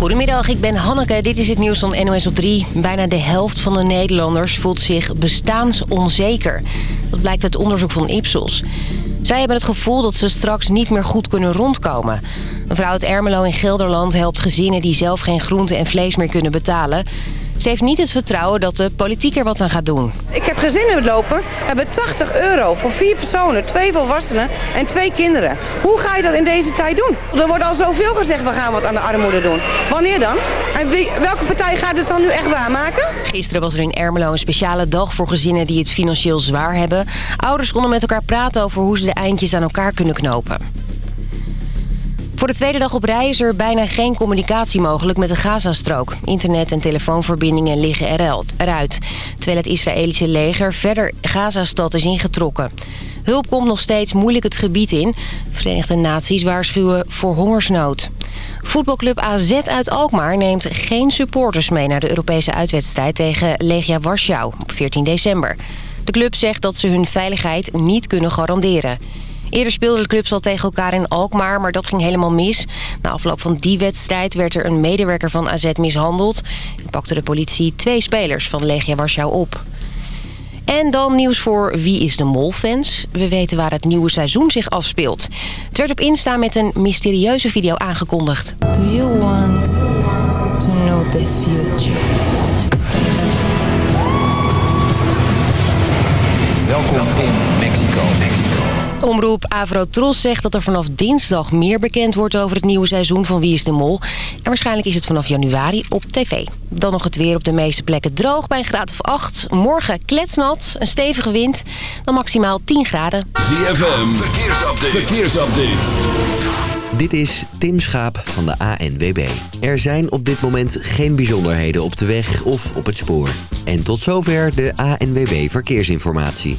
Goedemiddag, ik ben Hanneke. Dit is het nieuws van NOS op 3. Bijna de helft van de Nederlanders voelt zich bestaansonzeker. Dat blijkt uit onderzoek van Ipsos. Zij hebben het gevoel dat ze straks niet meer goed kunnen rondkomen. Een vrouw uit Ermelo in Gelderland helpt gezinnen die zelf geen groente en vlees meer kunnen betalen. Ze heeft niet het vertrouwen dat de politiek er wat aan gaat doen. Ik heb gezinnen lopen, hebben 80 euro voor vier personen, twee volwassenen en twee kinderen. Hoe ga je dat in deze tijd doen? Er wordt al zoveel gezegd, we gaan wat aan de armoede doen. Wanneer dan? En wie, welke partij gaat het dan nu echt waarmaken? Gisteren was er in Ermelo een speciale dag voor gezinnen die het financieel zwaar hebben. Ouders konden met elkaar praten over hoe ze de eindjes aan elkaar kunnen knopen. Voor de tweede dag op rij is er bijna geen communicatie mogelijk met de Gazastrook. Internet- en telefoonverbindingen liggen eruit. Terwijl het Israëlische leger verder Gazastad is ingetrokken. Hulp komt nog steeds moeilijk het gebied in. Verenigde Naties waarschuwen voor hongersnood. Voetbalclub AZ uit Alkmaar neemt geen supporters mee... naar de Europese uitwedstrijd tegen Legia Warschau op 14 december. De club zegt dat ze hun veiligheid niet kunnen garanderen. Eerder speelden de clubs al tegen elkaar in Alkmaar, maar dat ging helemaal mis. Na afloop van die wedstrijd werd er een medewerker van AZ mishandeld. En pakte de politie twee spelers van Legia Warschau op. En dan nieuws voor Wie is de Mol-fans. We weten waar het nieuwe seizoen zich afspeelt. Het werd op Insta met een mysterieuze video aangekondigd. Do you want to know the future? Welkom in Mexico. Mexico. Omroep Avrotros zegt dat er vanaf dinsdag meer bekend wordt over het nieuwe seizoen van Wie is de Mol. En waarschijnlijk is het vanaf januari op tv. Dan nog het weer op de meeste plekken droog bij een graad of 8. Morgen kletsnat, een stevige wind, dan maximaal 10 graden. ZFM, verkeersupdate. verkeersupdate. Dit is Tim Schaap van de ANWB. Er zijn op dit moment geen bijzonderheden op de weg of op het spoor. En tot zover de ANWB Verkeersinformatie.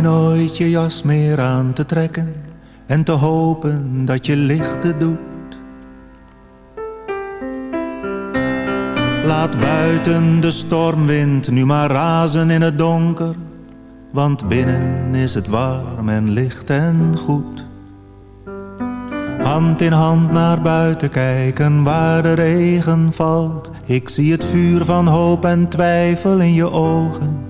Je nooit je jas meer aan te trekken en te hopen dat je lichten doet. Laat buiten de stormwind nu maar razen in het donker, want binnen is het warm en licht en goed. Hand in hand naar buiten kijken waar de regen valt. Ik zie het vuur van hoop en twijfel in je ogen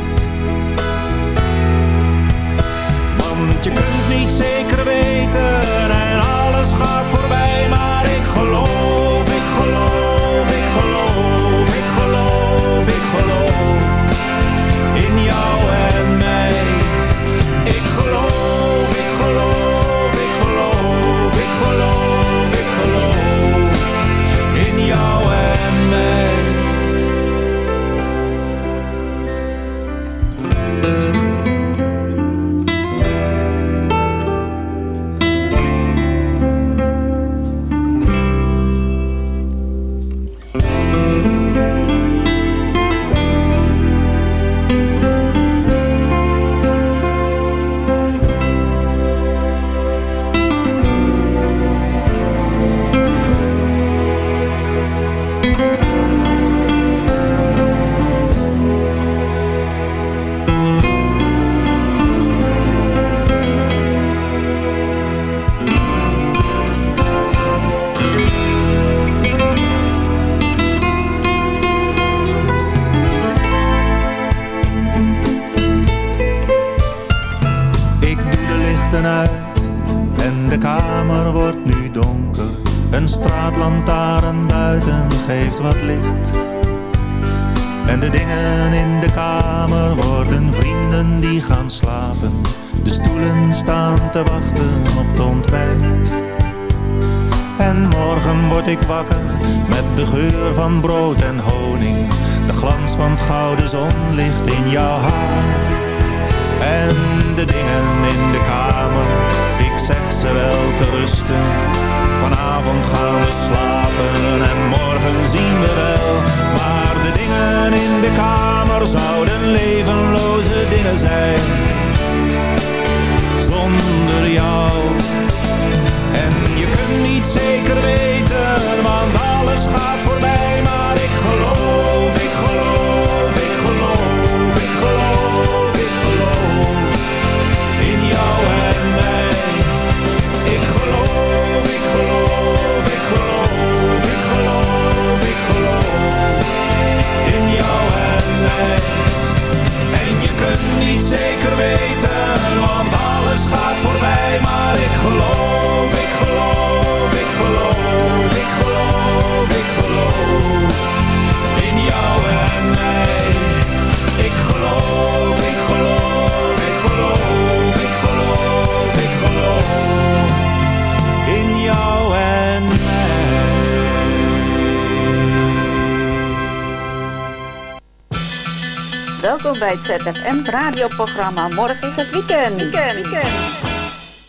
Bij het ZFM radioprogramma. Morgen is het weekend. Weekend, weekend.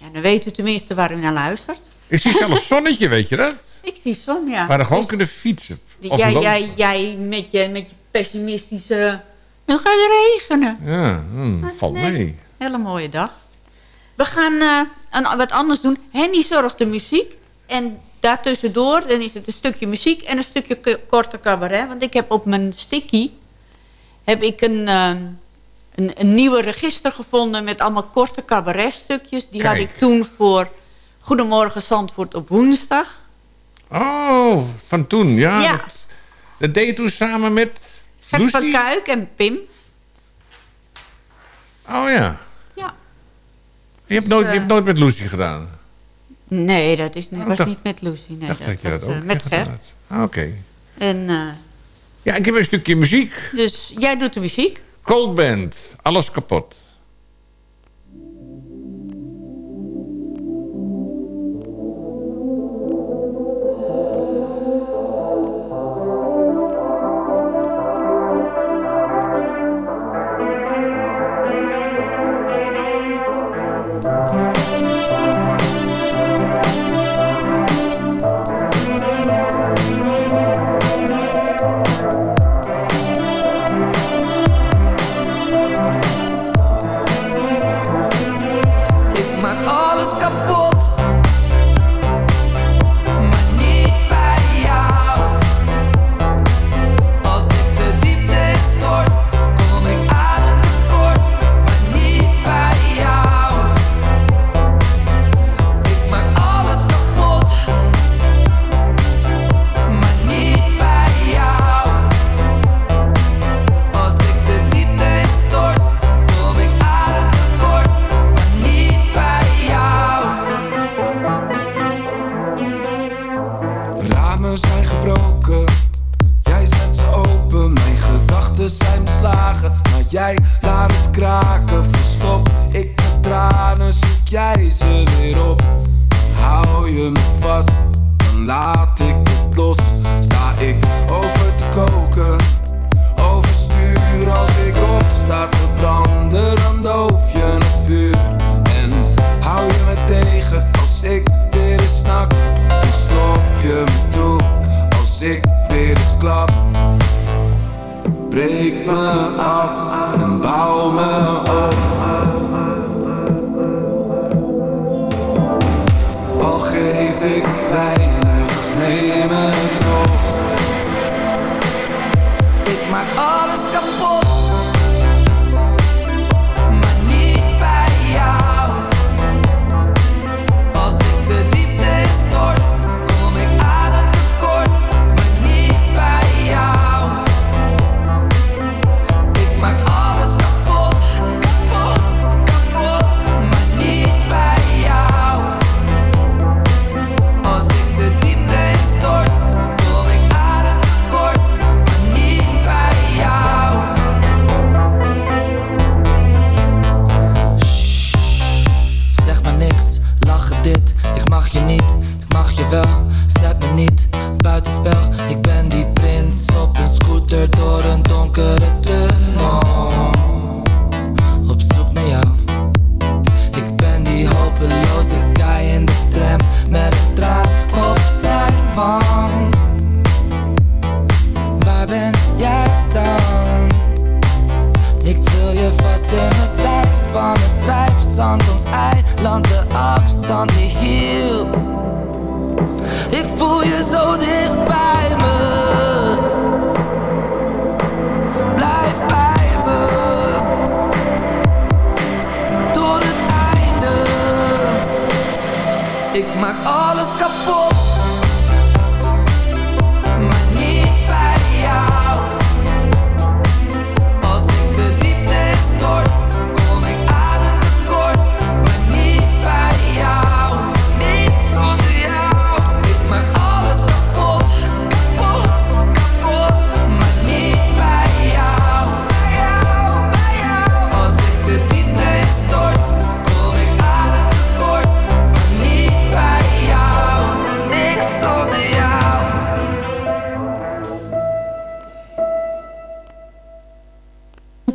Ja, dan weet u tenminste waar u naar luistert. Ik zie zelfs zonnetje, weet je dat? Ik zie zon, ja. Maar dan gewoon Dus kunnen fietsen. Of jij, lopen. jij, jij met je, met je pessimistische... Dan gaat het regenen. Ja, hmm, valt Nee. mee. Hele mooie dag. We gaan eh, een- wat anders doen. Henny zorgt de muziek. En daartussendoor dan is het een stukje muziek en een stukje korte cabaret. Want ik heb op mijn sticky heb ik een, eh, een, een nieuwe register gevonden met allemaal korte cabaretstukjes. Die had ik toen voor Goedemorgen Zandvoort op woensdag. Oh, van toen, ja. Ja. Dat, dat deed je toen samen met Gert van? Kuik en Pim. Oh ja. Ja. Je hebt nooit, je Eh. hebt nooit met Lucy gedaan? Nee, dat is, Oh, was dacht- niet met Lucy. Nee, dacht dat je dat was, ook eh, Met Gert. Ah, Oké. En, Ja, ik heb een stukje muziek. dus jij doet de muziek. Cold Band, alles kapot.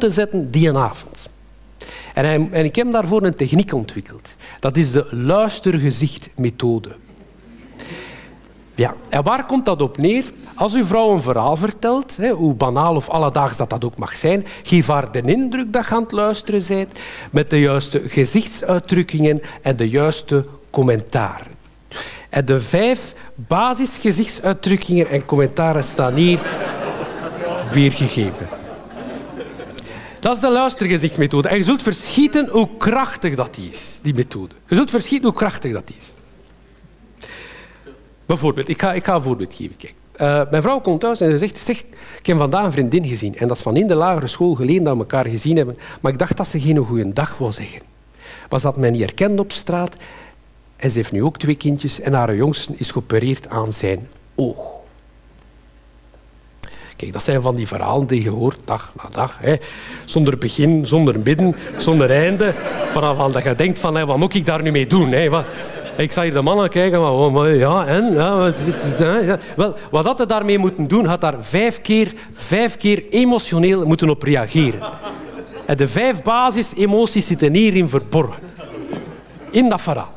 Te zetten die avond. En, en ik heb daarvoor een techniek ontwikkeld. Dat is de luistergezicht-methode. Ja, en waar komt dat op neer? Als uw vrouw een verhaal vertelt, hoe banaal of alledaags dat dat ook mag zijn, geef haar de indruk dat je aan het luisteren bent, met de juiste gezichtsuitdrukkingen en de juiste commentaren. En de vijf basisgezichtsuitdrukkingen en commentaren staan hier weergegeven. Dat is de luistergezichtmethode. En je zult verschieten hoe krachtig dat is, die methode. Je zult verschieten hoe krachtig dat is. Bijvoorbeeld, ik ga, ik ga een voorbeeld geven. Kijk. Eh, mijn vrouw komt thuis en ze zegt, zeg, ik heb vandaag een vriendin gezien. En dat is van in de lagere school geleden dat we elkaar gezien hebben. Maar ik dacht dat ze geen goede dag wou zeggen. Ze had mij niet herkend op straat. En ze heeft nu ook twee kindjes. En haar jongste is geopereerd aan zijn oog. Kijk, dat zijn van die verhalen die je hoort dag na dag. Hè. Zonder begin, zonder midden, zonder einde. Vanaf dat je denkt van, wat moet ik daar nu mee doen? Hè? Wat, ik zag hier de mannen kijken, maar, oh, ja, en? Ja. Wel, wat dat er daarmee moeten doen, had daar vijf keer, vijf keer emotioneel moeten op reageren. En de vijf basisemoties zitten hierin verborgen. In dat verhaal.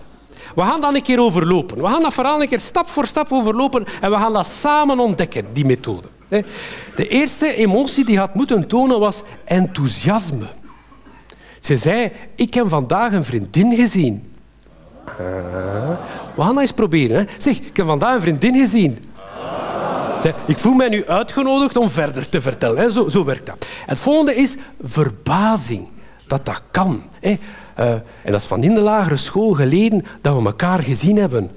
We gaan dat een keer overlopen. We gaan dat verhaal een keer stap voor stap overlopen en we gaan dat samen ontdekken, die methode. De eerste emotie die had moeten tonen was enthousiasme. Ze zei, ik heb vandaag een vriendin gezien. We gaan dat eens proberen. Hè. Zeg, ik heb vandaag een vriendin gezien. Ik voel mij nu uitgenodigd om verder te vertellen. Hè. Zo, zo werkt dat. Het volgende is verbazing. Dat dat kan. Hè. Uh, en dat is van in de lagere school geleden dat we elkaar gezien hebben.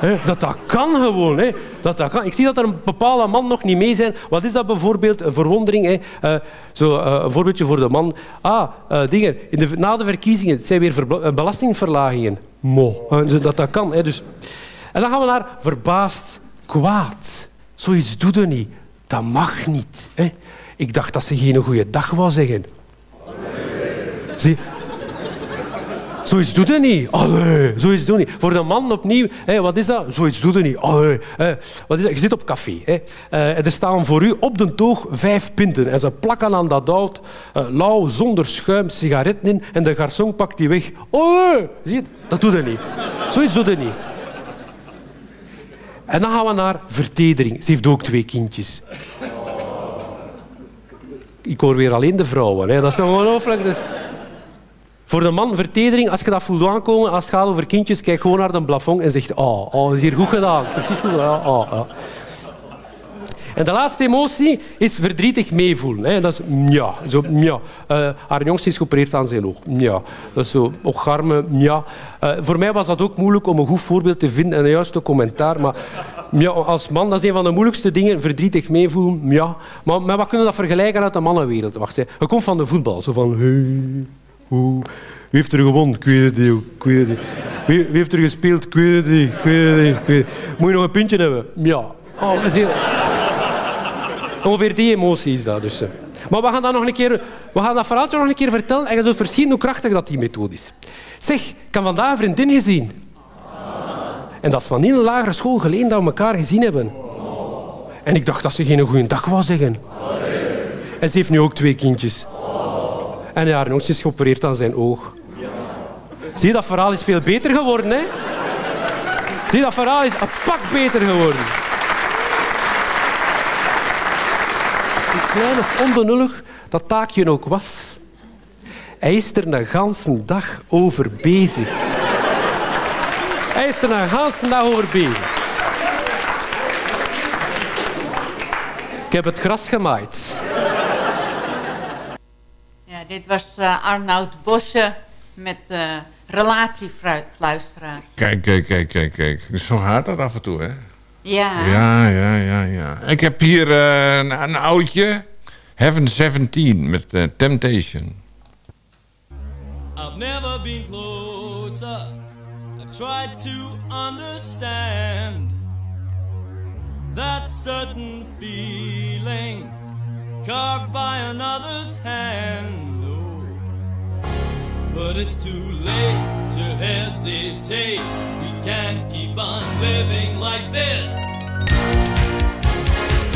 Dat dat kan gewoon. Hè. Dat dat kan. Ik zie dat er een bepaalde man nog niet mee zijn. Wat is dat bijvoorbeeld? Een verwondering. Eh, zo, eh, een voorbeeldje voor de man. Ah, eh, dingen. In de, na de verkiezingen zijn weer belastingverlagingen. Mo. Dat dat kan. Hè. Dus. En dan gaan we naar verbaasd kwaad. Zoiets doe je niet. Dat mag niet. Ik dacht dat ze geen goede dag wou zeggen. Zie, Zoiets doet hij niet. Allee, zoiets doet hij niet. Voor de man opnieuw, wat is dat? Zoiets doet hij niet. Allee, wat is dat? Je zit op café. Hé. Eh, er staan voor u op de toog vijf pinten. En ze plakken aan dat hout, eh, lauw, zonder schuim, sigaretten in. En de garçon pakt die weg. Allee, zie je? Dat doet hij niet. Zoiets doet hij niet. En dan gaan we naar vertedering. Ze heeft ook twee kindjes. Ik hoor weer alleen de vrouwen. Hè. Dat is ongelooflijk. Dus... Voor de man, vertedering, als je dat voelt aankomen, als het gaat over kindjes, kijk gewoon naar de plafond en zegt, oh, oh, is hier goed gedaan. Precies goed. Oh, oh. En de laatste emotie is verdrietig meevoelen. Hè. Dat is ja. Zo, ja. Eh, haar jongste is geopereerd aan zijn oog. Ja. Dat is zo, ocharme, ja. Eh, voor mij was dat ook moeilijk om een goed voorbeeld te vinden en een juiste commentaar. Maar ja, als man, dat is een van de moeilijkste dingen, verdrietig meevoelen. Ja. Maar wat kunnen we dat vergelijken uit de mannenwereld? Wacht, hè. Komt van de voetbal. Zo van... Hey, hoe, wie heeft er gewonnen? Ik weet het niet. Ik weet het niet. Wie, wie heeft er gespeeld? Ik weet het niet. Ik weet het niet. Ik weet het niet. Moet je nog een puntje hebben? Ja. Oh, dat is heel... Ongeveer die emotie is dat dus. hè. Maar we gaan dat nog een keer, we gaan dat verhaaltje nog een keer vertellen en je zult verschieten hoe krachtig dat die methode is. Zeg, ik heb vandaag een vriendin gezien. En dat is van in een lagere school geleden dat we elkaar gezien hebben. En ik dacht dat ze geen goede dag wou zeggen. En ze heeft nu ook twee kindjes. En haar jongste is geopereerd aan zijn oog. Zie je, dat verhaal is veel beter geworden, hè? Zie dat verhaal is een pak beter geworden. Hoe klein of onbenullig dat taakje ook was. Hij is er een ganse dag over bezig. Hij is er een ganse dag over bezig. Ik heb het gras gemaaid. Ja, dit was eh, Arnoud Bosse met eh relatiefluisteraar. Kijk, kijk, kijk, kijk, kijk. Zo gaat dat af en toe, hè? Ja. Ja, ja, ja, ja. Ik heb hier eh, een, een oudje. Heaven 17 met eh, Temptation. I've never been closer. I tried to understand that certain feeling carved by another's hand. But it's too late to hesitate. We can't keep on living like this.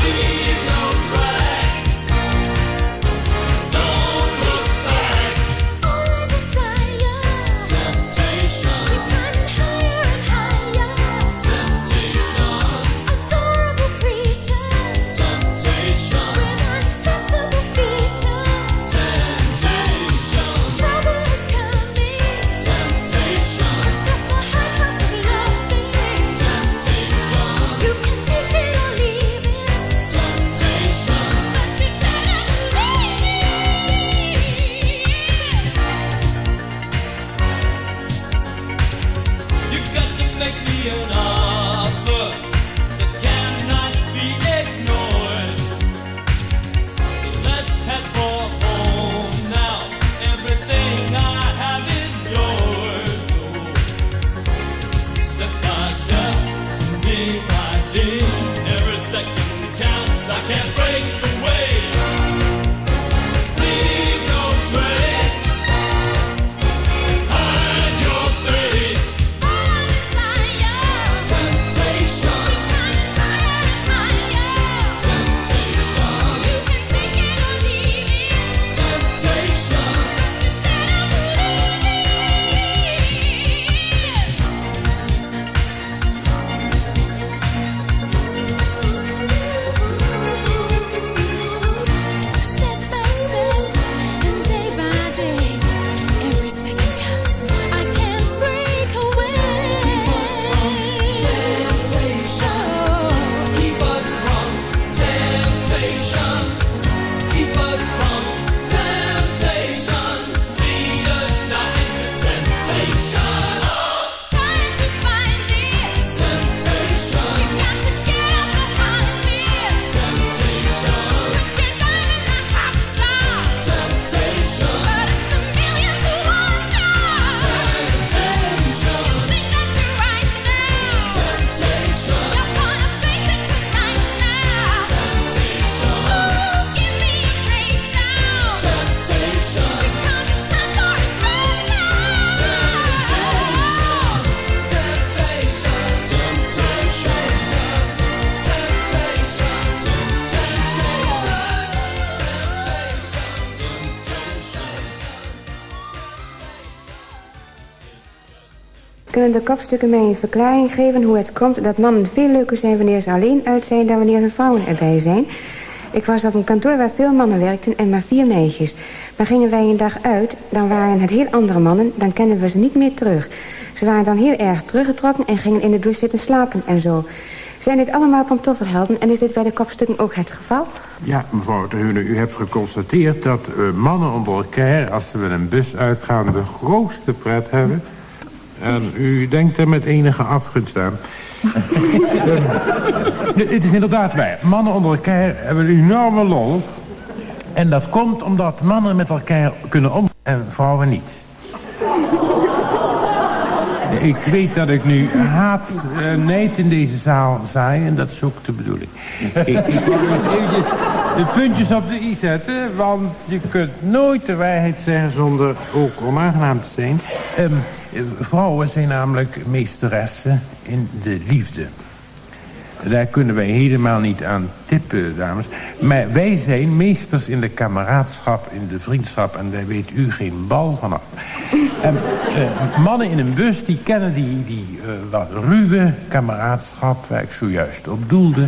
Leave no track. To make me an kunnen de kopstukken mij een verklaring geven hoe het komt dat mannen veel leuker zijn wanneer ze alleen uit zijn dan wanneer hun vrouwen erbij zijn. Ik was op een kantoor waar veel mannen werkten en maar vier meisjes. Maar gingen wij een dag uit, dan waren het heel andere mannen, dan kenden we ze niet meer terug. Ze waren dan heel erg teruggetrokken en gingen in de bus zitten slapen en zo. Zijn dit allemaal pantoffelhelden en is dit bij de kopstukken ook het geval? Ja, mevrouw de u hebt geconstateerd dat eh, mannen onder elkaar... als ze met een bus uitgaan, de grootste pret hebben. En u denkt er met enige afgunst aan. Het is inderdaad waar. Mannen onder elkaar hebben een enorme lol. En dat komt omdat mannen met elkaar kunnen om... en vrouwen niet. Ik weet dat ik nu haat, eh, neid in deze zaal zaai. En dat is ook de bedoeling. Ik, wil eventjes de puntjes op de i zetten. Want je kunt nooit de waarheid zeggen zonder ook onaangenaam te zijn. Ehm, eh, vrouwen zijn namelijk meesteressen in de liefde. Daar kunnen wij helemaal niet aan tippen, dames. Maar wij zijn meesters in de kameraadschap, in de vriendschap... en daar weet u geen bal vanaf. En, eh, mannen in een bus, die kennen die, die eh, wat ruwe kameraadschap... waar ik zojuist op doelde.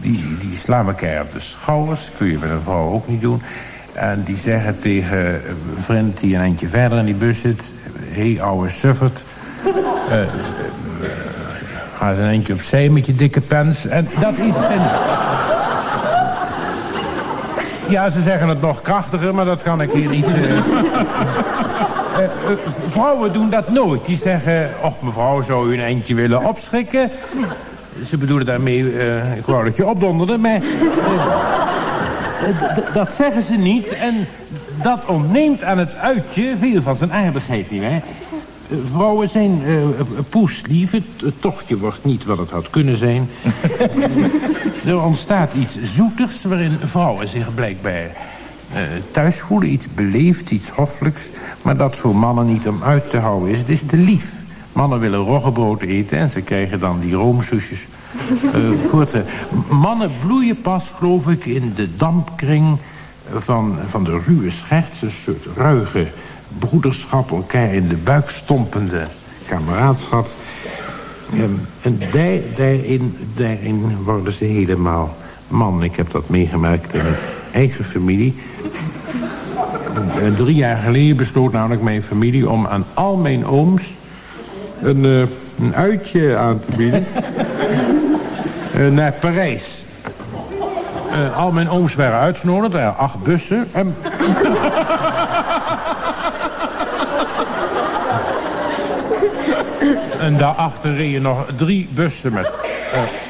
Die, die slaan elkaar op de schouders. kun je met een vrouw ook niet doen. En die zeggen tegen een vriend die een eindje verder in die bus zit... hé, hey, ouwe suffert... Eh, Ga eens een eentje opzij met je dikke pens. En dat is een... Ja, ze zeggen het nog krachtiger, maar dat kan ik hier niet... eh. Eh, vrouwen doen dat nooit. Die zeggen, och mevrouw, zou u een eindje willen opschrikken? Ze bedoelen daarmee, ik wou dat je opdonderde, maar... eh, dat zeggen ze niet en dat ontneemt aan het uitje veel van zijn aardigheid, nietwaar? Eh, Vrouwen zijn eh, poeslief. Het, het tochtje wordt niet wat het had kunnen zijn. er ontstaat iets zoeters waarin vrouwen zich blijkbaar thuis voelen. Iets beleefd, iets hoffelijks. Maar dat voor mannen niet om uit te houden is. Het is te lief. Mannen willen roggebrood eten en ze krijgen dan die roomsoesjes. eh, te... Mannen bloeien pas, geloof ik, in de dampkring van, van de ruwe scherts. Een soort ruige broederschap, elkaar in de buik stompende kameraadschap. Ehm, en daar, daarin, daarin worden ze helemaal man. Ik heb dat meegemaakt in mijn eigen familie. En drie jaar geleden besloot namelijk mijn familie om aan al mijn ooms een, eh, een uitje aan te bieden. Eh, naar Parijs. Eh, al mijn ooms waren uitgenodigd, er acht bussen. En... En daarachter reden nog drie bussen met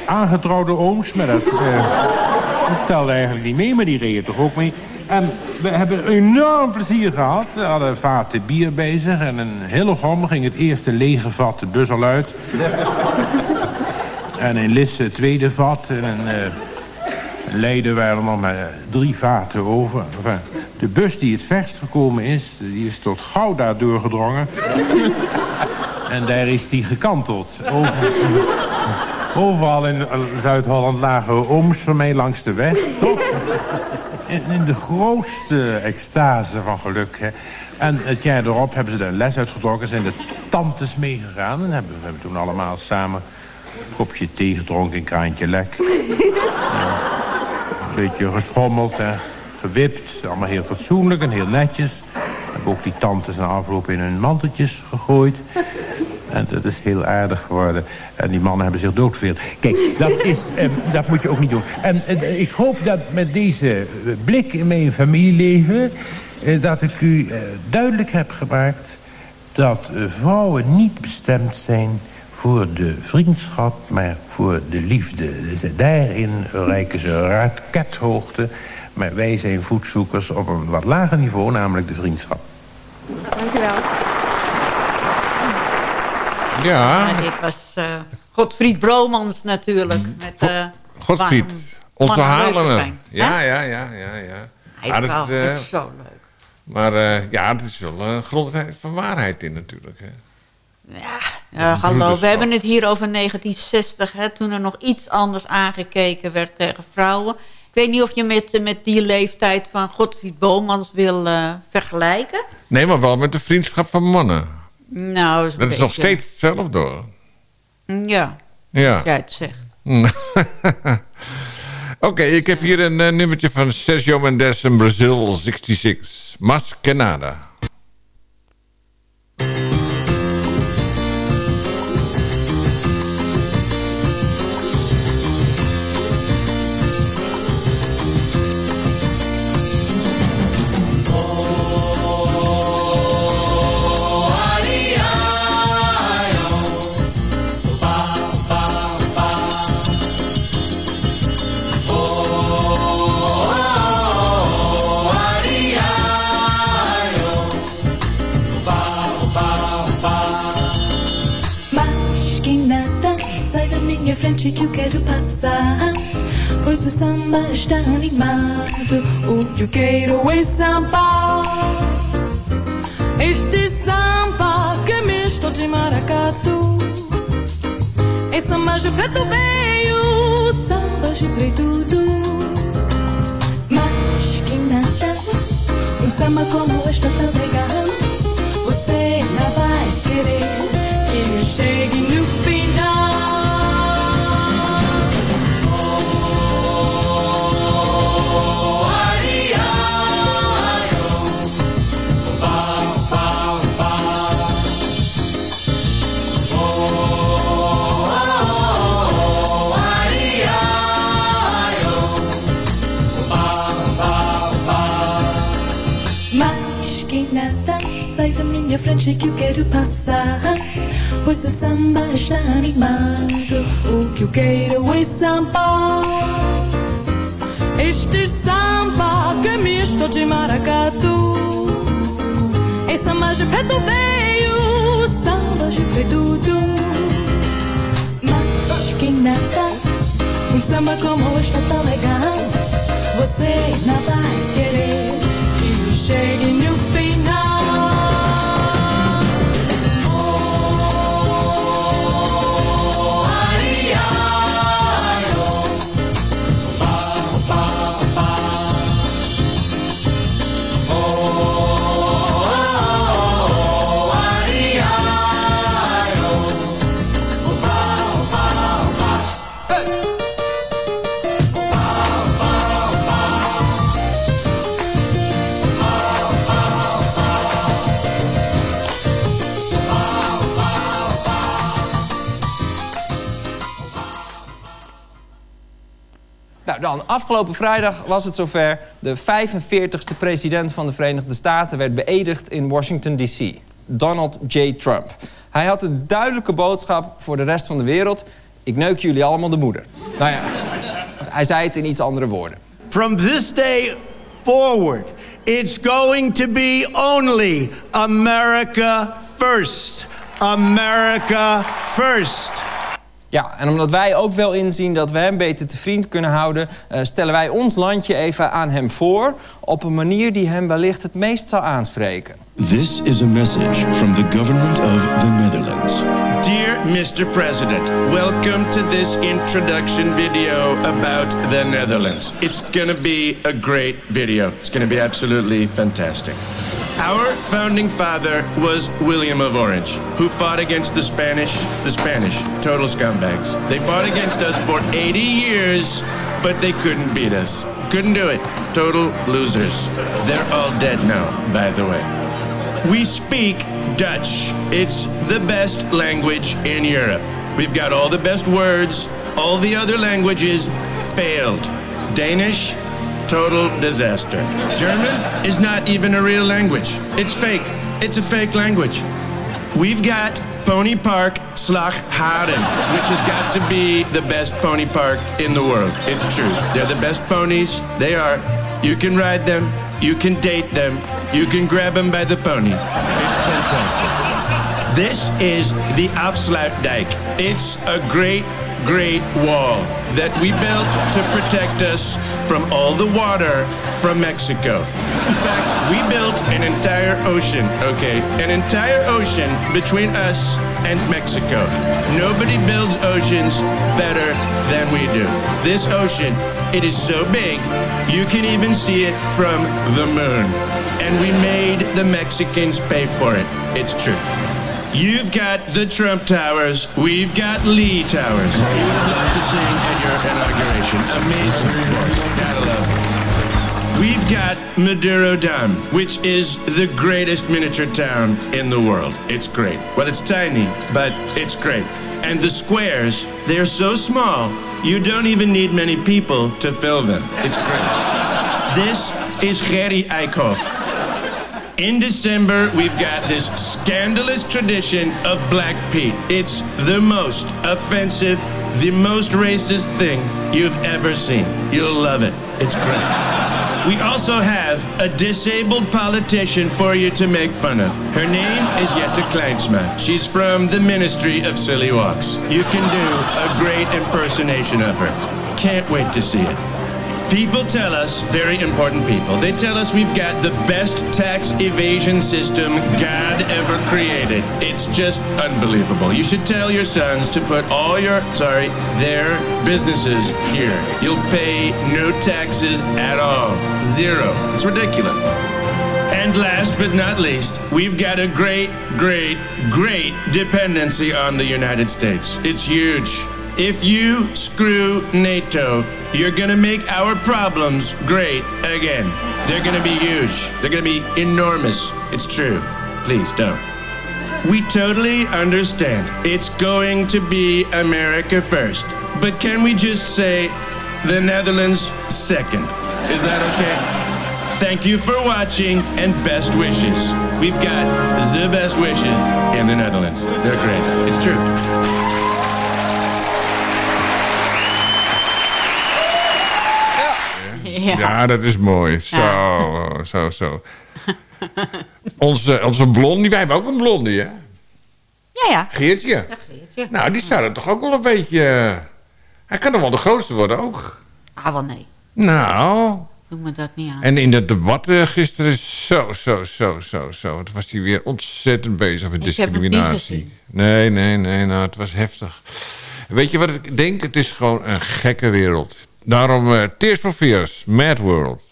aangetrouwde ooms. Maar dat, dat telde eigenlijk niet mee, maar die reden toch ook mee. En we hebben enorm plezier gehad. We hadden vaten bier bezig. En in Hillegom ging het eerste lege vat de bus al uit. en in Lisse het tweede vat. En in eh, Leiden er nog maar drie vaten over. De bus die het verst gekomen is, die is tot Gouda doorgedrongen. En daar is die gekanteld. Over, overal in Zuid-Holland lagen ooms van mij langs de weg. In, in de grootste extase van geluk. Hè. En het jaar erop hebben ze een les uitgetrokken. Zijn de tantes meegegaan. En hebben, we hebben toen allemaal samen een kopje thee gedronken, een kraantje lek. Ja, een beetje geschommeld en gewipt. Allemaal heel fatsoenlijk en heel netjes. Hebben ook die tantes na afloop in hun manteltjes gegooid. En dat is heel aardig geworden. En die mannen hebben zich doodgeveerd. Kijk, dat, is, eh, dat moet je ook niet doen. En eh, ik hoop dat met deze eh, blik in mijn familieleven... eh, dat ik u duidelijk heb gemaakt... dat vrouwen niet bestemd zijn voor de vriendschap... maar voor de liefde. Dus daarin reiken ze rakethoogte... maar wij zijn voetzoekers op een wat lager niveau... namelijk de vriendschap. Dank u wel. Ja. En dit was eh, Godfried Bromans natuurlijk. Met, eh, Godfried, onze zijn. Ja, ja, ja, ja, ja. Hij dat, eh, is zo leuk. Maar ja, het is wel een grond van waarheid in natuurlijk. Hè. Ja, hallo, we hebben het hier over 1960, hè, toen er nog iets anders aangekeken werd tegen vrouwen. Ik weet niet of je met, met die leeftijd van Godfried Bomans wil vergelijken. Nee, maar wel met de vriendschap van mannen. Nou, dat is, een Dat is nog steeds hetzelfde hoor. Ja, Ja. jij het zegt. Oké, ik heb hier een eh, nummertje van Sergio Mendes in Brazil 66. Mas Canada. Frente que eu quero passar. Pois o samba está animado. O que eu quero é samba. Este samba que é misto de maracatu. É samba de preto veio, samba de preto Mas que nada, um samba como este tão legal. Você não vai querer que eu chegue no final. Que eu quero passar. Pois o samba está animado. O que eu quero é samba. Este samba que é misto de maracatu. É samba de preto veio, samba de preto Mas quem nada, um samba como este é tão legal. Você não vai querer que eu chegue no afgelopen vrijdag was het zover. De 45ste president van de Verenigde Staten werd beëdigd in Washington, D.C. Donald J. Trump. Hij had een duidelijke boodschap voor de rest van de wereld. Ik neuk jullie allemaal de moeder. Nou ja, hij zei het in iets andere woorden. From this day forward, it's going to be only America first. America first. Ja, en omdat wij ook wel inzien dat we hem beter te vriend kunnen houden... eh, stellen wij ons landje even aan hem voor... op een manier die hem wellicht het meest zal aanspreken. This is a message from the government of the Netherlands. Dear Mr. President, welcome to this introduction video about the Netherlands. It's gonna be a great video. It's gonna be absolutely fantastic. Our founding father was William of Orange, who fought against the Spanish, the Spanish, total scumbags. They fought against us for 80 years, but they couldn't beat us. Couldn't do it. Total losers. They're all dead now, by the way. We speak Dutch. It's the best language in Europe. We've got all the best words. All the other languages failed. Danish, total disaster. German is not even a real language. It's fake. It's a fake language. We've got Pony Park Slagharen, which has got to be the best pony park in the world. It's true. They're the best ponies. They are. You can ride them. You can date them. You can grab them by the pony. It's fantastic. This is the Afsluitdijk. It's a great, great wall that we built to protect us from all the water from Mexico. In fact, we built an entire ocean, okay? An entire ocean between us and Mexico. Nobody builds oceans better than we do. This ocean, it is so big, you can even see it from the moon. And we made the Mexicans pay for it. It's true. You've got the Trump Towers. We've got Lee Towers. You would loved to sing at your inauguration. Amazing, love. We've got Maduro Dam, which is the greatest miniature town in the world. It's great. Well, it's tiny, but it's great. And the squares, they're so small, you don't even need many people to fill them. It's great. This is Gerry Eickhoff. In December, we've got this scandalous tradition of Black Pete. It's the most offensive, the most racist thing you've ever seen. You'll love it. It's great. We also have a disabled politician for you to make fun of. Her name is Yetta Kleinsma. She's from the Ministry of Silly Walks. You can do a great impersonation of her. Can't wait to see it. People tell us, very important people, they tell us we've got the best tax evasion system God ever created. It's just unbelievable. You should tell your sons to put all your, sorry, their businesses here. You'll pay no taxes at all. Zero. It's ridiculous. And last but not least, we've got a great, great, great dependency on the United States. It's huge. If you screw NATO, you're gonna make our problems great again. They're gonna be huge. They're gonna be enormous. It's true. Please don't. We totally understand. It's going to be America first. But can we just say the Netherlands second? Is that okay? Thank you for watching and best wishes. We've got the best wishes in the Netherlands. They're great. It's true. Ja, dat is mooi. Zo, zo, zo. Onze, onze blondie, wij hebben ook een blondie, hè? Ja, ja. Geertje. Ja, Geertje. Nou, die zou er toch ook wel een beetje... eh, Hij kan wel de grootste worden ook. Ah, wel nee. Nou... Doe me dat niet aan. En in dat debat eh, gisteren, zo, zo, zo, zo, zo. Het was hij weer ontzettend bezig met Ik discriminatie. Nee, nee, nee, nou, het was heftig. Weet je wat ik denk? Het is gewoon een gekke wereld. Daarom eh Tears for Fears, Mad World.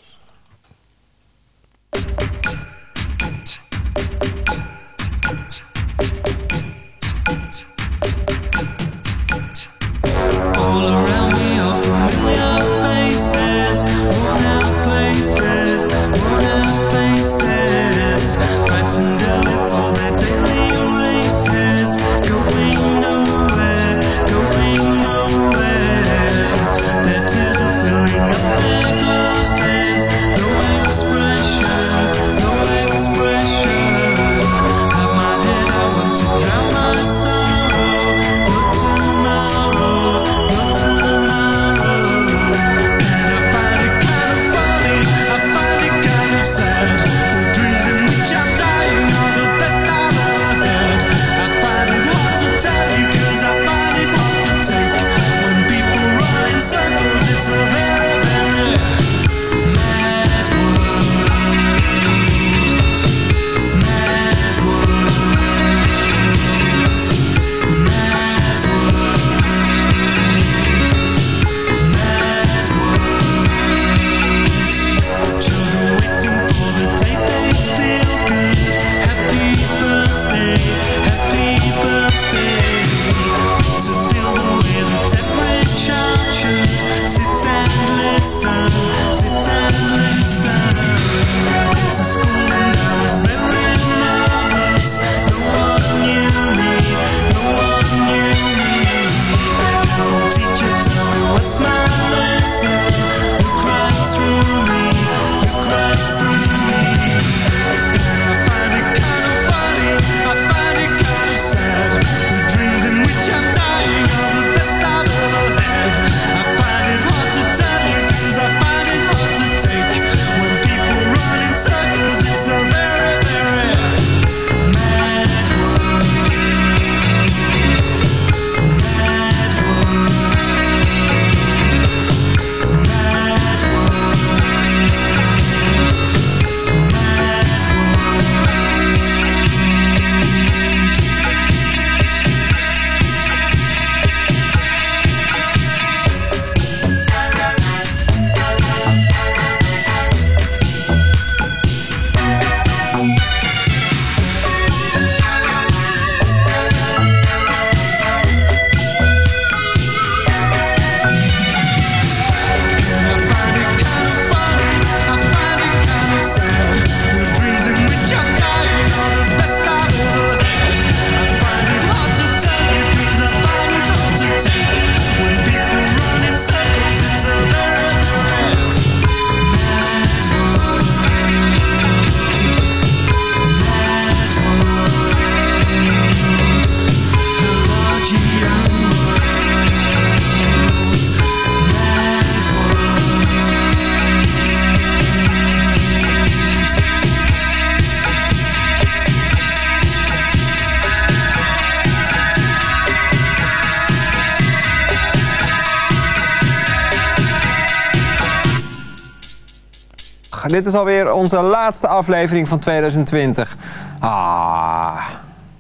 Dit is alweer onze laatste aflevering van 2020. Ah.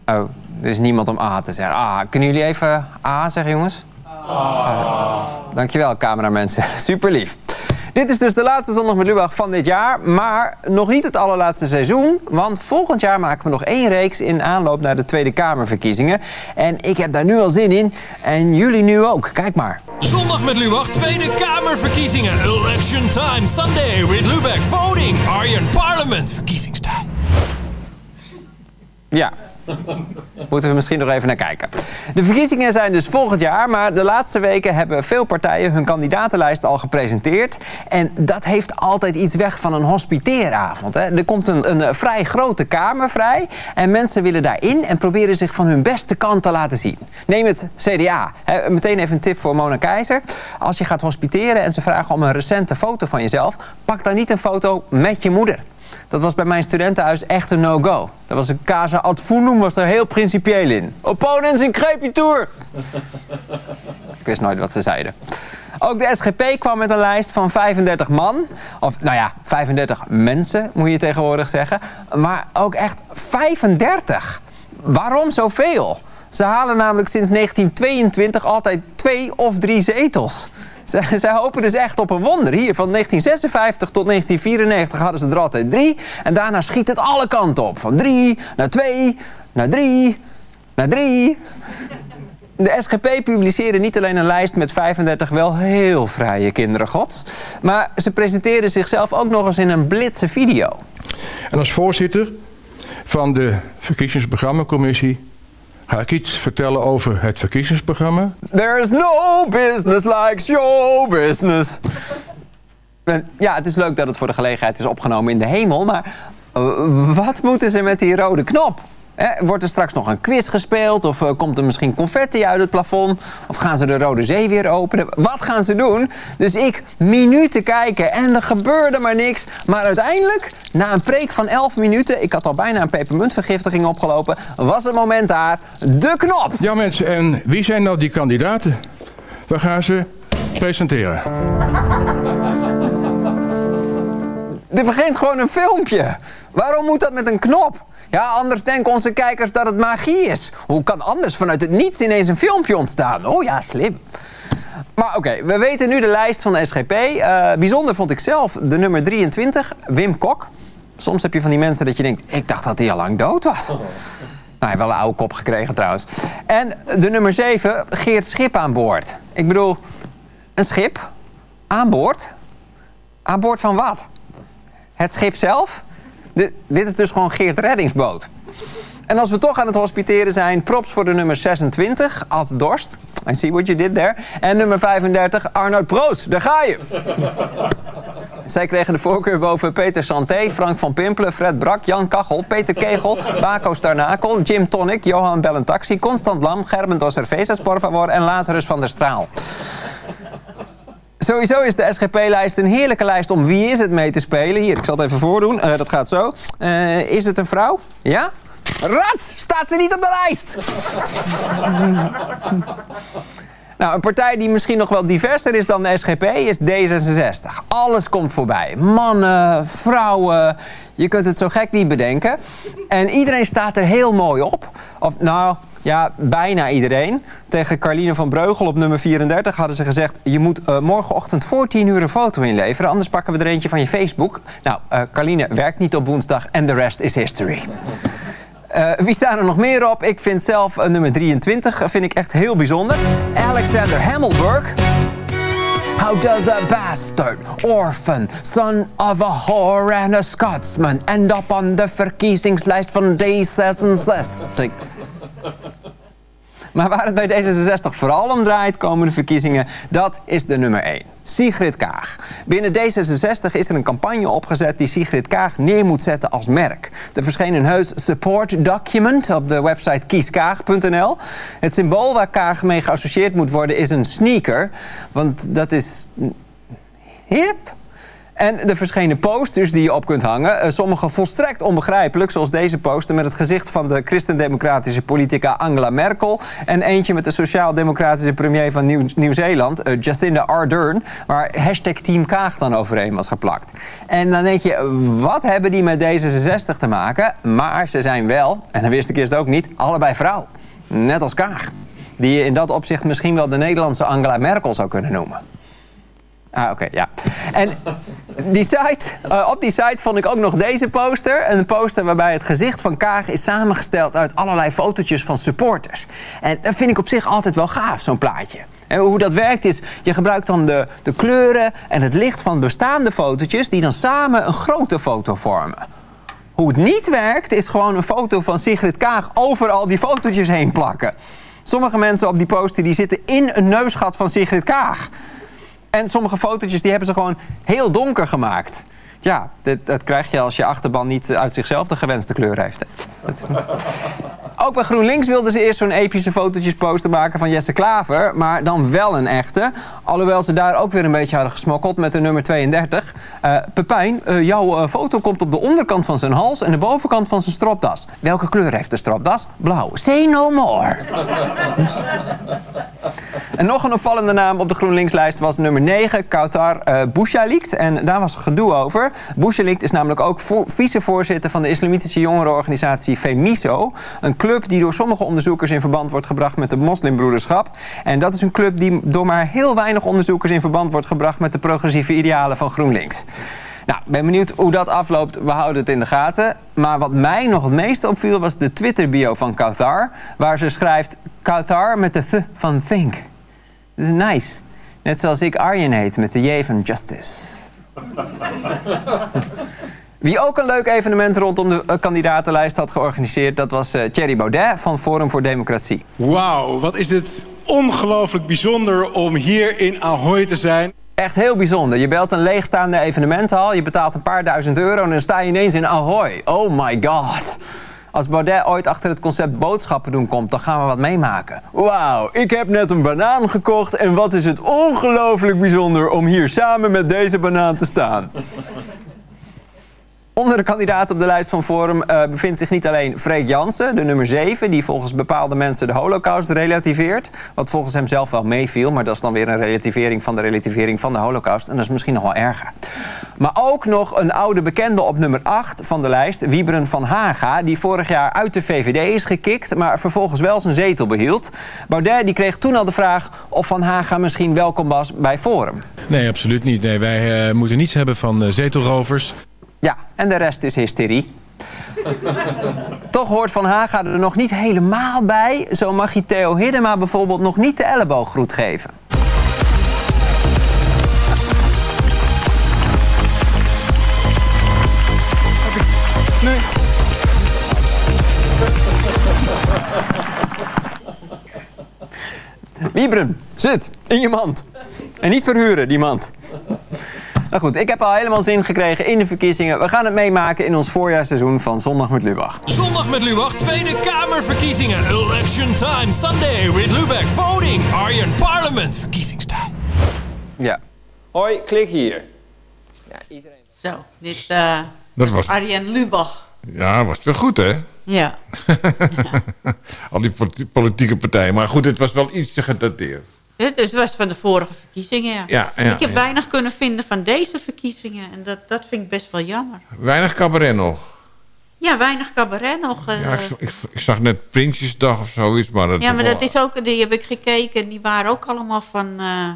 Oh, er is niemand om A te zeggen. Ah, kunnen jullie even A zeggen, jongens? Ah. Dankjewel, cameramensen. Super lief. Dit is dus de laatste zondag met Lubach van dit jaar. Maar nog niet het allerlaatste seizoen. Want volgend jaar maken we nog één reeks in aanloop naar de Tweede Kamerverkiezingen. En ik heb daar nu al zin in. En jullie nu ook. Kijk maar. Zondag met Lubach, Tweede Kamerverkiezingen. Election time, Sunday with Lubach. Voting, Arjen Parliament. Verkiezingstijd. Ja. Moeten we misschien nog even naar kijken. De verkiezingen zijn dus volgend jaar, maar de laatste weken hebben veel partijen hun kandidatenlijst al gepresenteerd. En dat heeft altijd iets weg van een hospiteeravond. Hè. Er komt een, een eh, vrij grote kamer vrij en mensen willen daarin en proberen zich van hun beste kant te laten zien. Neem het CDA. Hè, meteen even een tip voor Mona Keizer. Als je gaat hospiteren en ze vragen om een recente foto van jezelf, pak dan niet een foto met je moeder. Dat was bij mijn studentenhuis echt een no-go. Dat was een casa ad fundum, was er heel principieel in. Opponents in crepitur! Ik wist nooit wat ze zeiden. Ook de SGP kwam met een lijst van 35 man. Of nou ja, 35 mensen moet je tegenwoordig zeggen. Maar ook echt 35. Waarom zoveel? Ze halen namelijk sinds 1922 altijd twee of drie zetels. Zij, hopen dus echt op een wonder. Hier, van 1956 tot 1994 hadden ze er altijd drie. En daarna schiet het alle kanten op. Van drie naar twee, naar drie, naar drie. De SGP publiceerde niet alleen een lijst met 35 wel heel vrije kinderen gods. Maar ze presenteerden zichzelf ook nog eens in een blitse video. En als voorzitter van de verkiezingsprogrammacommissie ga ik iets vertellen over het verkiezingsprogramma. There's no business like show business. En Ja, het is leuk dat het voor de gelegenheid is opgenomen in de hemel, maar eh, wat moeten ze met die rode knop? Hè, wordt er straks nog een quiz gespeeld? Of eh, komt er misschien confetti uit het plafond? Of gaan ze de Rode Zee weer openen? Wat gaan ze doen? Dus ik minuten kijken en er gebeurde maar niks. Maar uiteindelijk, na een preek van 11 minuten... ik had al bijna een pepermuntvergiftiging opgelopen... was het moment daar, de knop! Ja mensen, en wie zijn nou die kandidaten? We gaan ze presenteren. Dit begint gewoon een filmpje. Waarom moet dat met een knop? Ja, anders denken onze kijkers dat het magie is. Hoe kan anders vanuit het niets ineens een filmpje ontstaan? Oh ja, slim. Maar oké, we weten nu de lijst van de SGP. Eh, bijzonder vond ik zelf de nummer 23, Wim Kok. Soms heb je van die mensen dat je denkt... ik dacht dat hij al lang dood was. Nou, hij heeft wel een oude kop gekregen trouwens. En de nummer 7, Geert Schip aan boord. Ik bedoel, een schip aan boord? Aan boord van wat? Het schip zelf? Dit, is dus gewoon Geert Reddingsboot. En als we toch aan het hospiteren zijn, props voor de nummer 26, Ad Dorst. I see what you did there. En nummer 35, Arnoud Proos. Daar ga je. Zij kregen de voorkeur boven Peter Santé, Frank van Pimpelen, Fred Brak, Jan Kachel, Peter Kegel, Baco Starnakel, Jim Tonic, Johan Bellentaxi, Constant Lam, Gerben dos Cervezas, por en Lazarus van der Straal. Sowieso is de SGP-lijst een heerlijke lijst om wie is het mee te spelen. Hier, ik zal het even voordoen. Eh, dat gaat zo. Eh, is het een vrouw? Ja? Rats! Staat ze niet op de lijst? Nou, een partij die misschien nog wel diverser is dan de SGP is D66. Alles komt voorbij. Mannen, vrouwen. Je kunt het zo gek niet bedenken. En iedereen staat er heel mooi op. Of nou, ja, bijna iedereen. Tegen Carline van Breugel op nummer 34 hadden ze gezegd... je moet eh, morgenochtend voor 10 uur een foto inleveren... anders pakken we er eentje van je Facebook. Nou, eh Carline werkt niet op woensdag en de rest is history. Eh, wie staan er nog meer op? Ik vind zelf eh, nummer 23 eh, vind ik echt heel bijzonder. Alexander Hamilberg. How does a bastard, orphan, son of a whore and a Scotsman end up on de verkiezingslijst van D66? Maar waar het bij D66 vooral om draait komende verkiezingen, dat is de nummer 1. Sigrid Kaag. Binnen D66 is er een campagne opgezet die Sigrid Kaag neer moet zetten als merk. Er verscheen een heus support document op de website kieskaag.nl. Het symbool waar Kaag mee geassocieerd moet worden is een sneaker, want dat is hip. En de verschenen posters die je op kunt hangen. eh, sommige volstrekt onbegrijpelijk, zoals deze poster... met het gezicht van de christendemocratische politica Angela Merkel... en eentje met de sociaal-democratische premier van Nieuw- Nieuw-Zeeland... eh, Jacinda Ardern, waar hashtag Team Kaag dan overheen was geplakt. En dan denk je, wat hebben die met D66 te maken? Maar ze zijn wel, en dan wist ik eerst ook niet, allebei vrouw. Net als Kaag. Die je in dat opzicht misschien wel de Nederlandse Angela Merkel zou kunnen noemen. Ah, oké, ja. En die site, eh, op die site vond ik ook nog deze poster. Een poster waarbij het gezicht van Kaag is samengesteld uit allerlei fotootjes van supporters. En dat vind ik op zich altijd wel gaaf, zo'n plaatje. En hoe dat werkt is, je gebruikt dan de, de kleuren en het licht van bestaande fotootjes... die dan samen een grote foto vormen. Hoe het niet werkt, is gewoon een foto van Sigrid Kaag over al die fotootjes heen plakken. Sommige mensen op die poster die zitten in een neusgat van Sigrid Kaag. En sommige fotootjes die hebben ze gewoon heel donker gemaakt. Ja, dat, dat krijg je als je achterban niet uit zichzelf de gewenste kleur heeft. Ook bij GroenLinks wilden ze eerst zo'n epische fotootjes poster maken van Jesse Klaver. Maar dan wel een echte. Alhoewel ze daar ook weer een beetje hadden gesmokkeld met de nummer 32. Eh, Pepijn, eh, jouw eh, foto komt op de onderkant van zijn hals en de bovenkant van zijn stropdas. Welke kleur heeft de stropdas? Blauw. Say no more. En nog een opvallende naam op de GroenLinks-lijst was nummer 9, Kautar uh, Bouchalikt. En daar was gedoe over. Bouchalikt is namelijk ook vo- vicevoorzitter van de islamitische jongerenorganisatie FEMISO. Een club die door sommige onderzoekers in verband wordt gebracht met de moslimbroederschap. En dat is een club die door maar heel weinig onderzoekers in verband wordt gebracht met de progressieve idealen van GroenLinks. Nou, ben benieuwd hoe dat afloopt. We houden het in de gaten. Maar wat mij nog het meeste opviel was de Twitter-bio van Kautar. Waar ze schrijft Kautar met de th van think. Dat is nice. Net zoals ik Arjen heet met de J van Justice. Wie ook een leuk evenement rondom de eh, kandidatenlijst had georganiseerd... dat was eh, Thierry Baudet van Forum voor Democratie. Wauw, wat is het ongelooflijk bijzonder om hier in Ahoy te zijn. Echt heel bijzonder. Je belt een leegstaande evenementhal, je betaalt een paar duizend euro... en dan sta je ineens in Ahoy. Oh my god. Als Baudet ooit achter het concept boodschappen doen komt... dan gaan we wat meemaken. Wauw, ik heb net een banaan gekocht... en wat is het ongelooflijk bijzonder om hier samen met deze banaan te staan. Onder de kandidaten op de lijst van Forum eh, bevindt zich niet alleen Freek Jansen, de nummer 7, die volgens bepaalde mensen de holocaust relativeert. Wat volgens hem zelf wel meeviel, maar dat is dan weer een relativering van de relativering van de holocaust. En dat is misschien nog wel erger. Maar ook nog een oude bekende op nummer 8 van de lijst, Wiebren van Haga, die vorig jaar uit de VVD is gekikt, maar vervolgens wel zijn zetel behield. Baudet die kreeg toen al de vraag of Van Haga misschien welkom was bij Forum. Nee, absoluut niet. Nee, wij eh, moeten niets hebben van eh, zetelrovers. Ja, en de rest is hysterie. Toch hoort Van Haga er nog niet helemaal bij. Zo mag je Theo Hiddema bijvoorbeeld nog niet de ellebooggroet geven. Nee. Wiebren, zit in je mand. En niet verhuren, die mand. Nou goed, ik heb al helemaal zin gekregen in de verkiezingen. We gaan het meemaken in ons voorjaarsseizoen van Zondag met Lubach. Zondag met Lubach, Tweede Kamerverkiezingen. Election time, Sunday with Lubach. Voting, Arjen Parliament, verkiezingstijd. Ja. Hoi, klik hier. Zo, dit eh Dat was- Arjen Lubach. Ja, was wel goed, hè? Ja. Al die politi- politieke partijen. Maar goed, het was wel iets te gedateerd. Dit is- was van de vorige verkiezingen, ja. Ja, ja, ik heb ja. weinig kunnen vinden van deze verkiezingen. En dat, dat vind ik best wel jammer. Weinig cabaret nog. Ja, weinig cabaret nog. eh. Ja, ik, ik, ik zag net Prinsjesdag of zoiets, maar dat ja, maar wel dat is ook, die heb ik gekeken. Die waren ook allemaal van eh,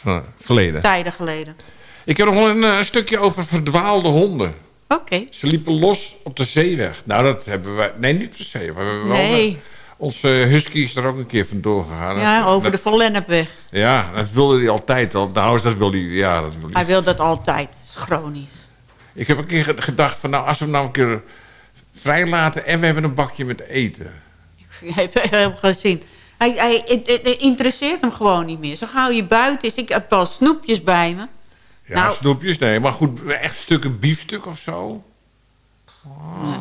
van het verleden. tijden geleden. Ik heb nog wel een eh, stukje over verdwaalde honden. Oké. Ze liepen los op de zeeweg. Nou, dat hebben wij... Nee, niet op de zeeweg. We wel, Nee. Onze husky is er ook een keer vandoor gegaan. Ja, Dat- over dat- de Vollennepweg. Ja, dat wilde hij altijd al. Nou, dat wil hij... Ja, dat wil hij. Hij wil dat altijd. Dat is chronisch. Ik heb een keer ge- gedacht van... Nou, als we hem nou een keer vrijlaten... en we hebben een bakje met eten. Ik heb hem gezien. Hij, hij, het, het- het interesseert hem gewoon niet meer. Zo gauw je buiten is. Ik heb wel snoepjes bij me. Ja, Nou- snoepjes, nee. Maar goed, echt stukken biefstuk of zo? Oh, nee.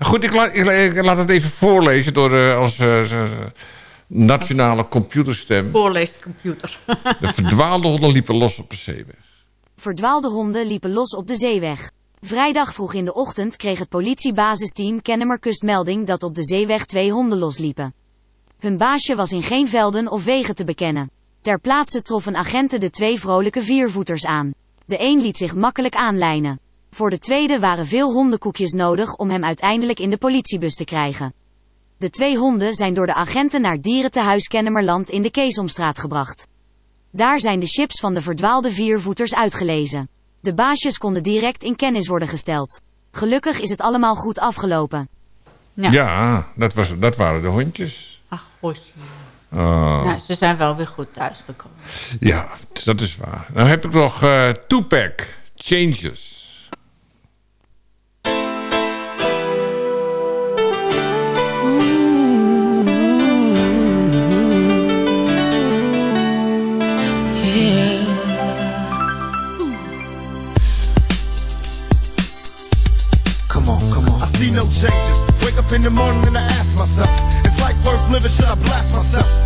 Goed, ik, la- ik, la- ik laat het even voorlezen door eh, als eh, nationale computerstem. Voorleescomputer. De verdwaalde honden liepen los op de zeeweg. Verdwaalde honden liepen los op de zeeweg. Vrijdag vroeg in de ochtend kreeg het politiebasisteam Kennemerkust melding dat op de zeeweg twee honden losliepen. Hun baasje was in geen velden of wegen te bekennen. Ter plaatse troffen agenten de twee vrolijke viervoeters aan. De een liet zich makkelijk aanlijnen. Voor de tweede waren veel hondenkoekjes nodig om hem uiteindelijk in de politiebus te krijgen. De twee honden zijn door de agenten naar dierentehuis Kennemerland in de Keesomstraat gebracht. Daar zijn de chips van de verdwaalde viervoeters uitgelezen. De baasjes konden direct in kennis worden gesteld. Gelukkig is het allemaal goed afgelopen. Ja, dat, was, dat waren de hondjes. Ach, gosh. Oh. Nou, ze zijn wel weer goed thuisgekomen. Ja, dat is waar. Dan heb ik nog eh Tupac, Changes. No changes. Wake up in the morning and I ask myself, it's like worth living, should I blast myself?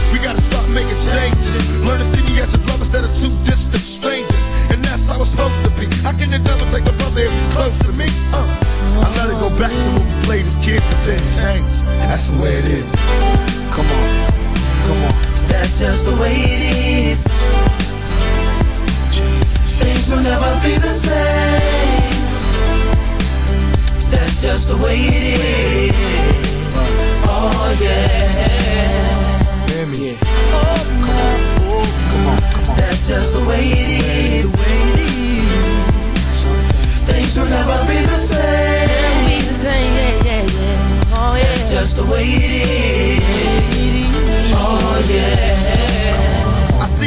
We gotta start making changes. Learn to see me as a brother instead of two distant strangers. And that's how it's supposed to be. How can the devil take a brother if he's close to me? Uh, I let it go back to when we played as kids, but then changed. That's the way it is. Come on, come on. That's just the way it is. Things will never be the same. That's just the way it is. Oh yeah. Yeah. Oh, come on. Oh, come on, come on. That's just the way it is. Things will never be the same. Be the same. Yeah, yeah, yeah. Oh yeah. That's just the way it is. Oh yeah.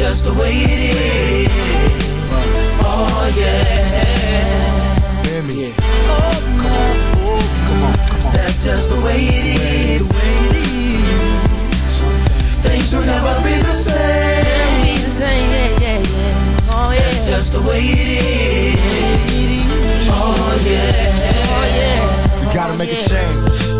That's just the way it is. Oh yeah. Hear me. Oh, come on. Come on, come on. That's just the way it is. Things will never be the same. Be the same. Yeah, yeah, yeah. Oh yeah. That's just the way it is. Oh yeah. Oh yeah. We gotta make a oh, change.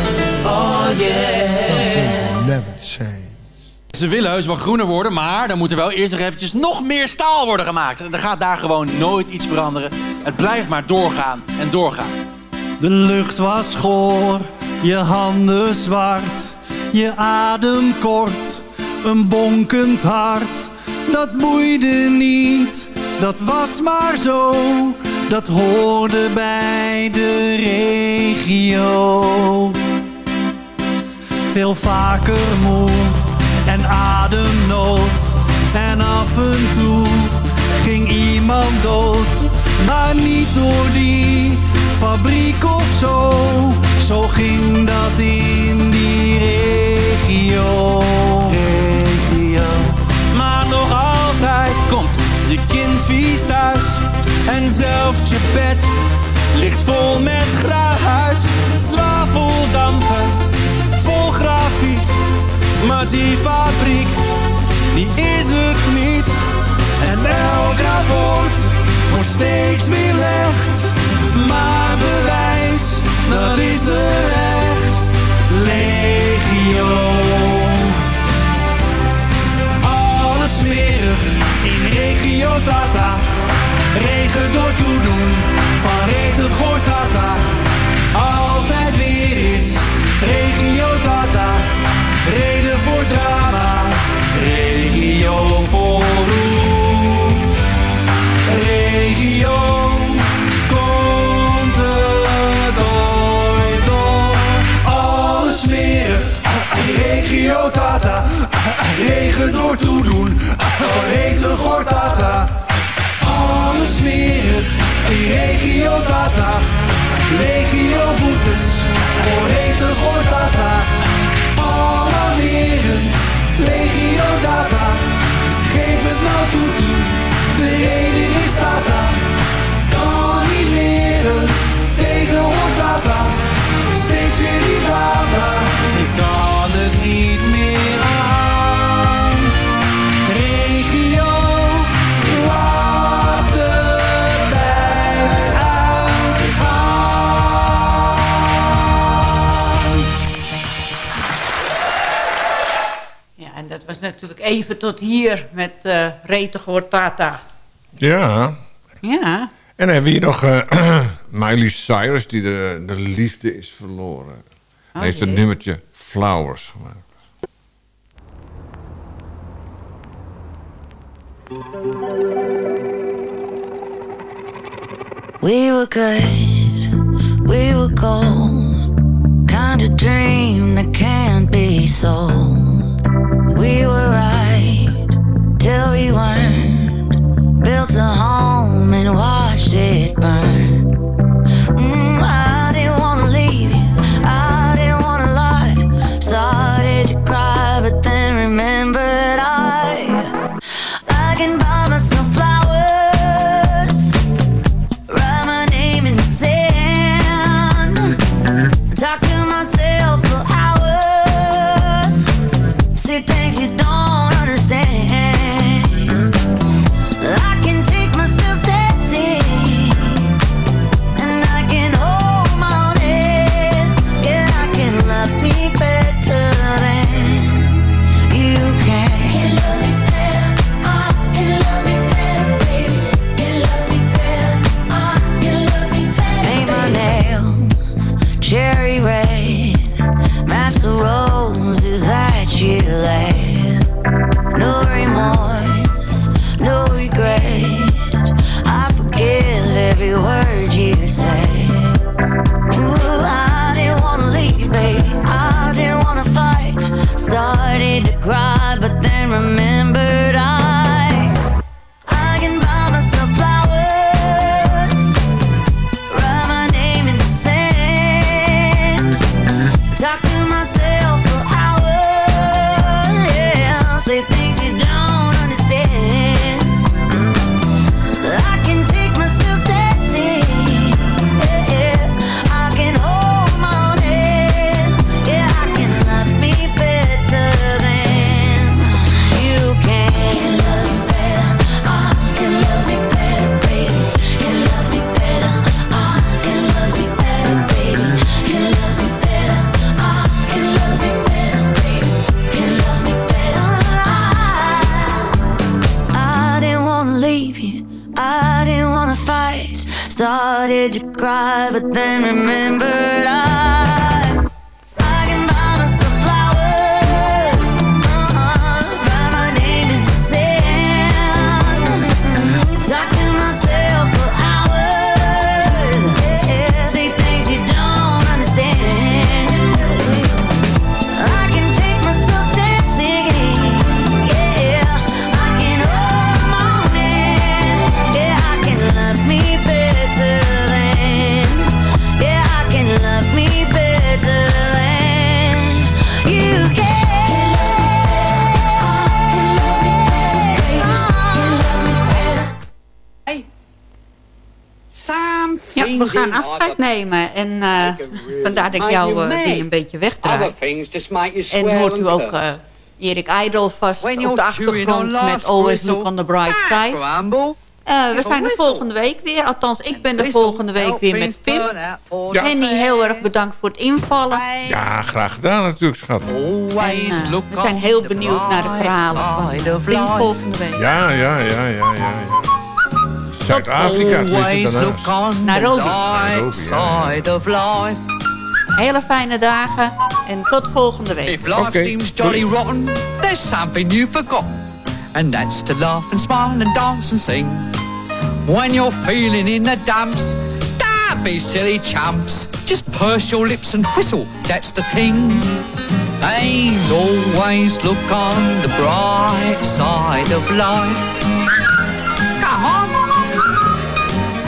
Oh yeah. Never change. Ze willen heus wel groener worden, maar dan moet er wel eerst nog eventjes nog meer staal worden gemaakt. En dan gaat daar gewoon nooit iets veranderen. Het blijft maar doorgaan en doorgaan. De lucht was goor, je handen zwart, je adem kort, een bonkend hart. Dat boeide niet, dat was maar zo, dat hoorde bij de regio. Veel vaker moe en ademnood en af en toe ging iemand dood, maar niet door die fabriek of zo. Zo ging dat in die regio. regio. Maar nog altijd komt je kind vies thuis. En zelfs je bed ligt vol met gruis. Die fabriek, die is het niet. En elk rapport wordt steeds weer licht. Maar bewijs, dat is er echt. Legio. Alles smerig in regio Tata. Regen door toedoen reten Tata. Alles smerig in regio Tata. Regio boetes voor reten Tata. Alarmerend, regio data. Geef het nou toe de reden is data. Kan niet leren tegen data. Steeds weer die data. Natuurlijk even tot hier met uh, Retegoor Tata. Ja. Ja. En dan hebben we hier nog eh, Miley Cyrus, die de, de liefde is verloren. Hij Oh, heeft het jee. nummertje Flowers gemaakt. We were good, we were gold. Kind of dream that can't be sold. We were right till we weren't. Vandaar dat ik jou eh, ding een beetje wegdraai. En hoort u ook eh, Erik Idol vast op de achtergrond met Always Look on the Bright Side. Eh, we zijn er volgende week weer. Althans, ik ben er volgende week weer met Pim. Ja. Henny, heel erg bedankt voor het invallen. Ja, graag gedaan natuurlijk, schat. En, we zijn heel benieuwd naar de verhalen van Pim volgende week. Ja, ja, ja, ja, ja. ja. Zuid-Afrika, tenminste daarnaast. Nairobi. Nairobi, ja. Hele fijne dagen en tot volgende week. If life seems jolly rotten, there's something you've forgotten. And that's to laugh and smile and dance and sing. When you're feeling in the dumps, don't be silly chumps. Just purse your lips and whistle, that's the thing. And always look on the bright side of life.